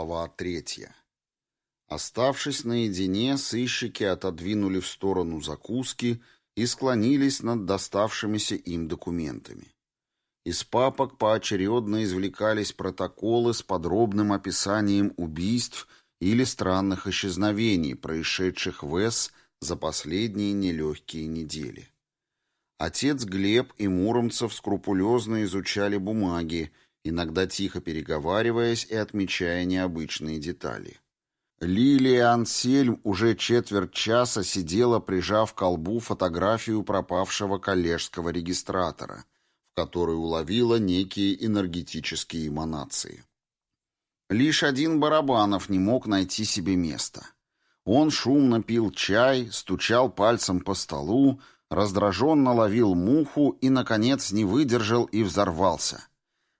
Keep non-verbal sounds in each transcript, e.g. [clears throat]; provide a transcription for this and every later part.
Глава третья. Оставшись наедине, сыщики отодвинули в сторону закуски и склонились над доставшимися им документами. Из папок поочередно извлекались протоколы с подробным описанием убийств или странных исчезновений, происшедших в С за последние нелегкие недели. Отец Глеб и Муромцев скрупулезно изучали бумаги, иногда тихо переговариваясь и отмечая необычные детали. Лилия Ансельм уже четверть часа сидела, прижав к колбу фотографию пропавшего коллежского регистратора, в которой уловила некие энергетические эманации. Лишь один Барабанов не мог найти себе места. Он шумно пил чай, стучал пальцем по столу, раздраженно ловил муху и, наконец, не выдержал и взорвался.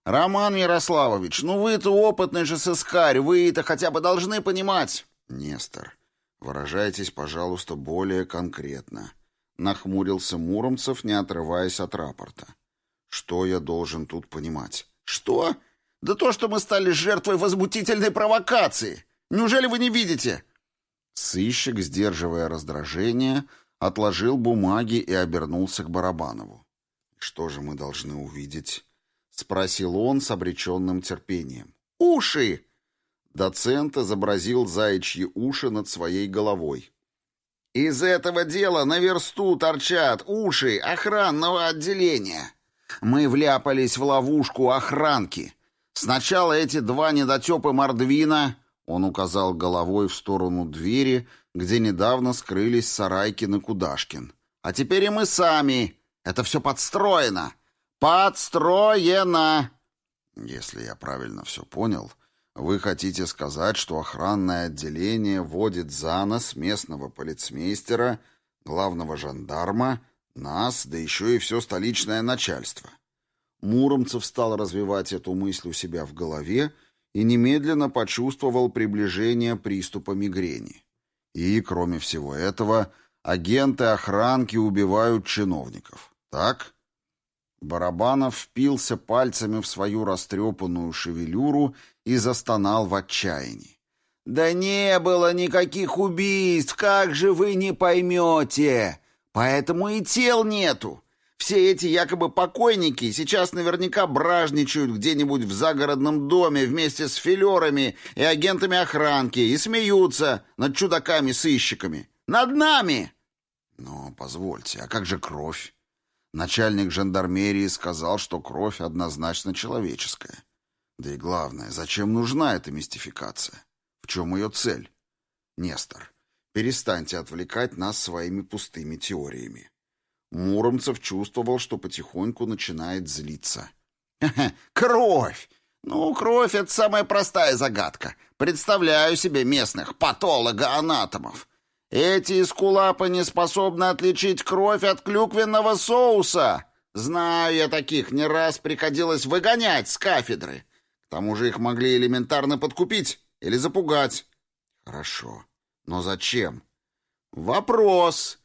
«Роман Ярославович, ну вы-то опытный же сыскарь, вы это хотя бы должны понимать!» «Нестор, выражайтесь, пожалуйста, более конкретно», — нахмурился Муромцев, не отрываясь от рапорта. «Что я должен тут понимать?» «Что? Да то, что мы стали жертвой возмутительной провокации! Неужели вы не видите?» Сыщик, сдерживая раздражение, отложил бумаги и обернулся к Барабанову. «Что же мы должны увидеть?» — спросил он с обреченным терпением. «Уши!» Доцент изобразил заячьи уши над своей головой. «Из этого дела на версту торчат уши охранного отделения. Мы вляпались в ловушку охранки. Сначала эти два недотепы Мордвина...» Он указал головой в сторону двери, где недавно скрылись Сарайкин и Кудашкин. «А теперь и мы сами. Это все подстроено. «Подстроено!» «Если я правильно все понял, вы хотите сказать, что охранное отделение водит за нос местного полицмейстера, главного жандарма, нас, да еще и все столичное начальство». Муромцев стал развивать эту мысль у себя в голове и немедленно почувствовал приближение приступа мигрени. И, кроме всего этого, агенты охранки убивают чиновников. Так? Барабанов впился пальцами в свою растрепанную шевелюру и застонал в отчаянии. «Да не было никаких убийств, как же вы не поймете! Поэтому и тел нету! Все эти якобы покойники сейчас наверняка бражничают где-нибудь в загородном доме вместе с филерами и агентами охранки и смеются над чудаками-сыщиками. Над нами!» «Но позвольте, а как же кровь?» Начальник жандармерии сказал, что кровь однозначно человеческая. Да и главное, зачем нужна эта мистификация? В чем ее цель? Нестор, перестаньте отвлекать нас своими пустыми теориями. Муромцев чувствовал, что потихоньку начинает злиться. «Кровь! Ну, кровь — это самая простая загадка. Представляю себе местных патологоанатомов. Эти искулапы не способны отличить кровь от клюквенного соуса. Знаю я таких, не раз приходилось выгонять с кафедры. К тому же их могли элементарно подкупить или запугать. Хорошо, но зачем? Вопрос.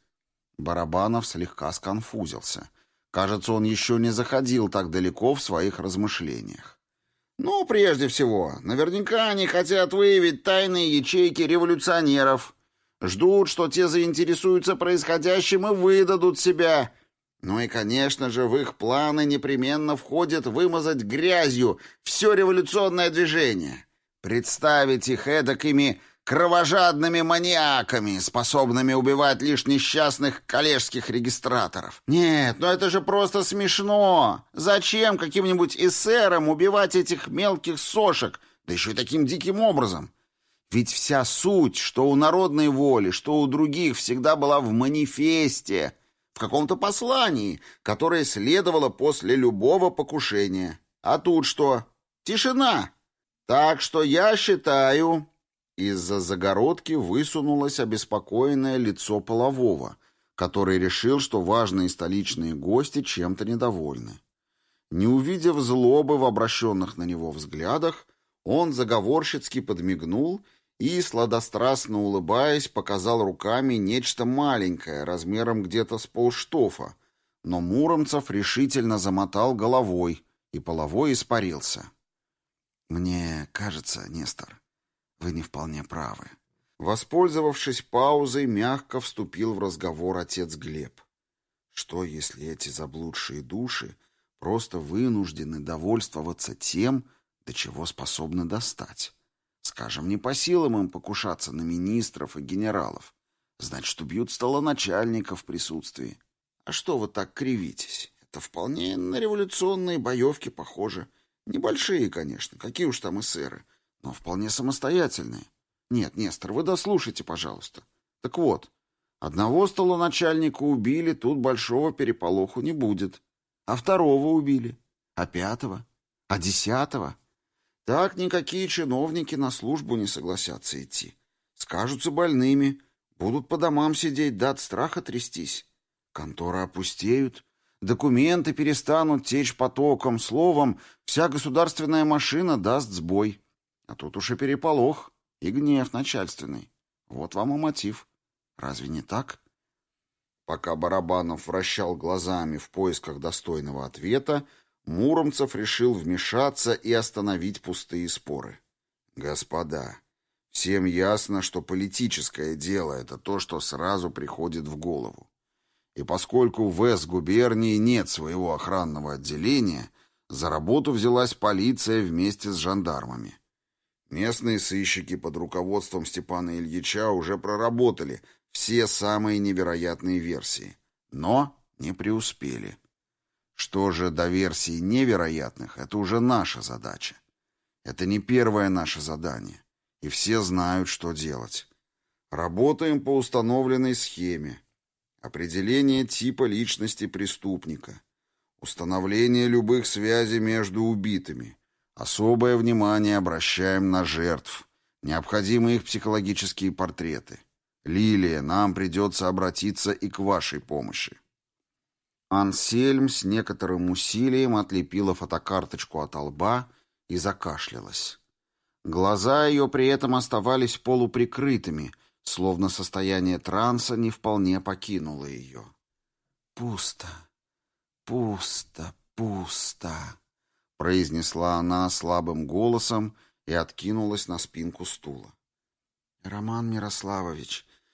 Барабанов слегка сконфузился. Кажется, он еще не заходил так далеко в своих размышлениях. «Ну, прежде всего, наверняка они хотят выявить тайные ячейки революционеров», Ждут, что те заинтересуются происходящим и выдадут себя. Ну и, конечно же, в их планы непременно входит вымазать грязью все революционное движение. Представить их эдакими кровожадными маньяками, способными убивать лишь несчастных коллежских регистраторов. Нет, ну это же просто смешно. Зачем каким-нибудь эсерам убивать этих мелких сошек, да еще и таким диким образом? Ведь вся суть, что у народной воли, что у других, всегда была в манифесте, в каком-то послании, которое следовало после любого покушения. А тут что? Тишина. Так что я считаю... Из-за загородки высунулось обеспокоенное лицо полового, который решил, что важные столичные гости чем-то недовольны. Не увидев злобы в обращенных на него взглядах, он заговорщицки подмигнул и сладострастно улыбаясь, показал руками нечто маленькое, размером где-то с полштофа, но Муромцев решительно замотал головой, и половой испарился. «Мне кажется, Нестор, вы не вполне правы». Воспользовавшись паузой, мягко вступил в разговор отец Глеб. «Что, если эти заблудшие души просто вынуждены довольствоваться тем, до чего способны достать?» Скажем, не по силам им покушаться на министров и генералов. Значит, убьют столоначальника в присутствии. А что вы так кривитесь? Это вполне на революционные боевки похоже. Небольшие, конечно, какие уж там эсеры, но вполне самостоятельные. Нет, Нестор, вы дослушайте, пожалуйста. Так вот, одного столоначальника убили, тут большого переполоху не будет. А второго убили, а пятого, а десятого. Так никакие чиновники на службу не согласятся идти. Скажутся больными, будут по домам сидеть, да от страха трястись. Конторы опустеют, документы перестанут течь потоком, словом, вся государственная машина даст сбой. А тут уж и переполох, и гнев начальственный. Вот вам и мотив. Разве не так? Пока Барабанов вращал глазами в поисках достойного ответа, Муромцев решил вмешаться и остановить пустые споры. «Господа, всем ясно, что политическое дело — это то, что сразу приходит в голову. И поскольку в С-губернии нет своего охранного отделения, за работу взялась полиция вместе с жандармами. Местные сыщики под руководством Степана Ильича уже проработали все самые невероятные версии, но не преуспели». Что же до версий невероятных, это уже наша задача. Это не первое наше задание, и все знают, что делать. Работаем по установленной схеме. Определение типа личности преступника. Установление любых связей между убитыми. Особое внимание обращаем на жертв. Необходимы их психологические портреты. Лилия, нам придется обратиться и к вашей помощи. Ансельм с некоторым усилием отлепила фотокарточку от лба и закашлялась. Глаза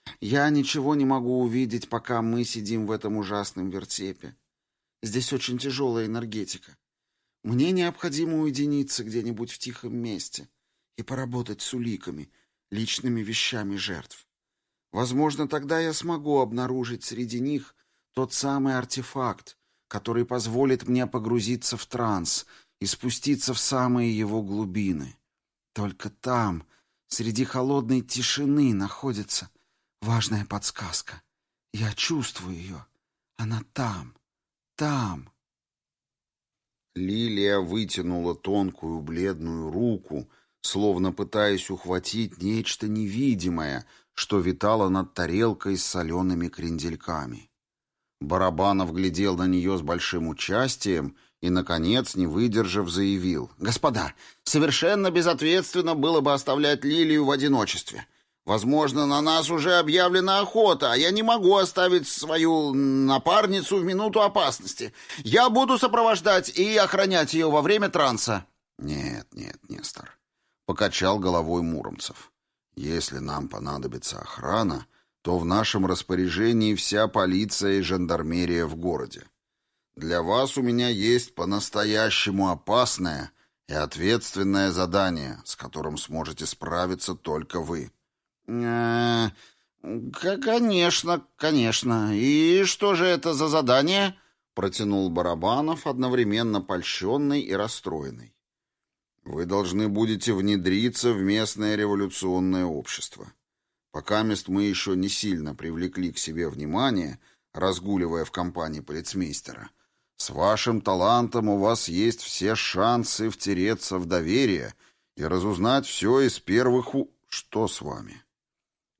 ее при этом оставались полуприкрытыми, словно состояние транса не вполне покинуло ее. «Пусто, пусто, пусто», — произнесла она слабым голосом и откинулась на спинку стула. «Роман Мирославович, я ничего не могу увидеть, пока мы сидим в этом ужасном вертепе. Здесь очень тяжелая энергетика. Мне необходимо уединиться где-нибудь в тихом месте и поработать с уликами, личными вещами жертв. Возможно, тогда я смогу обнаружить среди них тот самый артефакт, который позволит мне погрузиться в транс и спуститься в самые его глубины. Только там, среди холодной тишины, находится Важная подсказка. Я чувствую ее. Она там, там. Лилия вытянула тонкую бледную руку, словно пытаясь ухватить нечто невидимое, что витало над тарелкой с солеными крендельками. Барабанов глядел на нее с большим участием и, наконец, не выдержав, заявил. «Господа, совершенно безответственно было бы оставлять Лилию в одиночестве. Возможно, на нас уже объявлена охота, а я не могу оставить свою напарницу в минуту опасности. Я буду сопровождать и охранять ее во время транса». «Нет, нет, Нестор», — покачал головой Муромцев. «Если нам понадобится охрана, то в нашем распоряжении вся полиция и жандармерия в городе. Для вас у меня есть по-настоящему опасное и ответственное задание, с которым сможете справиться только вы». Э, «Конечно, конечно. И что же это за задание?» — протянул Барабанов, одновременно польщенный и расстроенный. «Вы должны будете внедриться в местное революционное общество. Пока мест мы еще не сильно привлекли к себе внимание, разгуливая в компании полицмейстера. С вашим талантом у вас есть все шансы втереться в доверие и разузнать все из первых у... Что с вами?»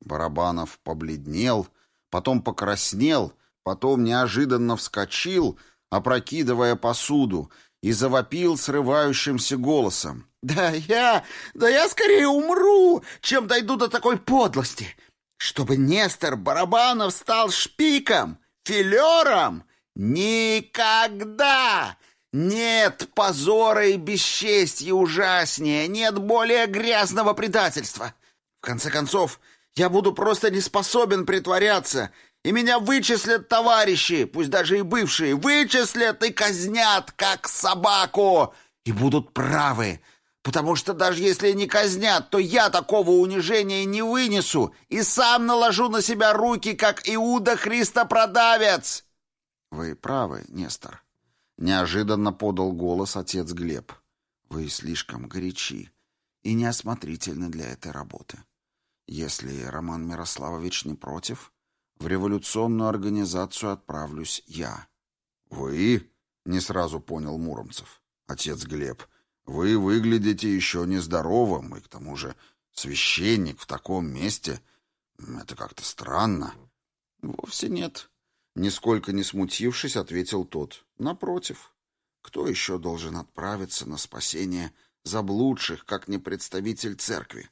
Барабанов побледнел, потом покраснел, потом неожиданно вскочил, опрокидывая посуду, и завопил срывающимся голосом. «Да я... да я скорее умру, чем дойду до такой подлости! Чтобы Нестор Барабанов стал шпиком, филером! Никогда!» Нет позора и бесчестья ужаснее, нет более грязного предательства. В конце концов, я буду просто не способен притворяться, и меня вычислят товарищи, пусть даже и бывшие, вычислят и казнят, как собаку, и будут правы, потому что даже если не казнят, то я такого унижения не вынесу и сам наложу на себя руки, как Иуда Христопродавец». «Вы правы, Нестор», — неожиданно подал голос отец Глеб. «Вы слишком горячи и неосмотрительны для этой работы». Если Роман Мирославович не против, в революционную организацию отправлюсь я. Вы? Не сразу понял Муромцев. Отец Глеб, вы выглядите еще нездоровым, и к тому же священник в таком месте. Это как-то странно. Вовсе нет. Нисколько не смутившись, ответил тот. Напротив, кто еще должен отправиться на спасение заблудших, как не представитель церкви?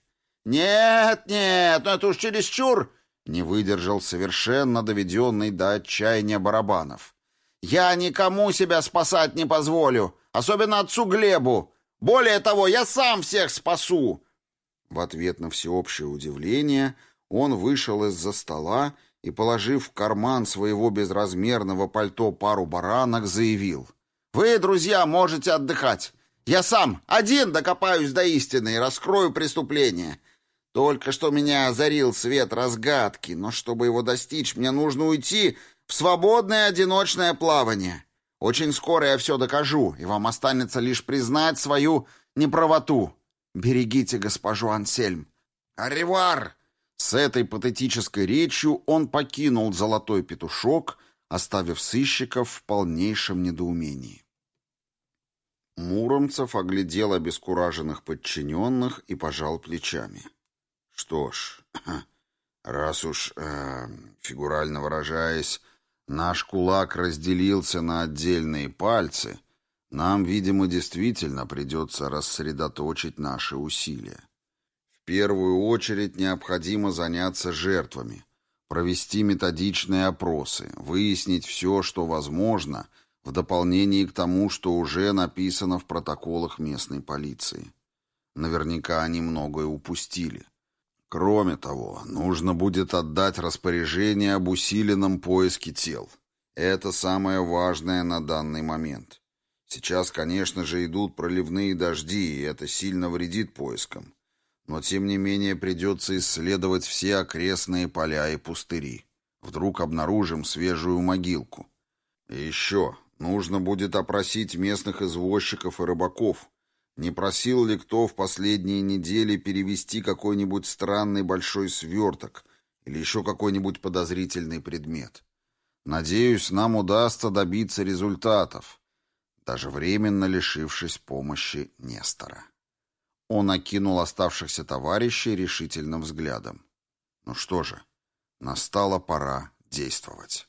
«Нет, нет, ну это уж чересчур!» Не выдержал совершенно доведенный до отчаяния барабанов. «Я никому себя спасать не позволю, особенно отцу Глебу. Более того, я сам всех спасу!» В ответ на всеобщее удивление он вышел из-за стола и, положив в карман своего безразмерного пальто пару баранок, заявил. «Вы, друзья, можете отдыхать. Я сам, один докопаюсь до истины и раскрою преступление. Только что меня озарил свет разгадки, но чтобы его достичь, мне нужно уйти в свободное одиночное плавание. Очень скоро я все докажу, и вам останется лишь признать свою неправоту. Берегите госпожу Ансельм. Аревар! С этой патетической речью он покинул золотой петушок, оставив сыщиков в полнейшем недоумении. Муромцев оглядел обескураженных подчиненных и пожал плечами. — что ж, [clears throat] раз уж, э, фигурально выражаясь, наш кулак разделился на отдельные пальцы, нам, видимо, действительно придется рассредоточить наши усилия. В первую очередь необходимо заняться жертвами, провести методичные опросы, выяснить все, что возможно, в дополнение к тому, что уже написано в протоколах местной полиции. Наверняка они многое упустили. Кроме того, нужно будет отдать распоряжение об усиленном поиске тел. Это самое важное на данный момент. Сейчас, конечно же, идут проливные дожди, и это сильно вредит поискам. Но, тем не менее, придется исследовать все окрестные поля и пустыри. Вдруг обнаружим свежую могилку. И еще нужно будет опросить местных извозчиков и рыбаков, не просил ли кто в последние недели перевести какой-нибудь странный большой сверток или еще какой-нибудь подозрительный предмет? Надеюсь, нам удастся добиться результатов, даже временно лишившись помощи Нестора. Он окинул оставшихся товарищей решительным взглядом. Ну что же, настала пора действовать.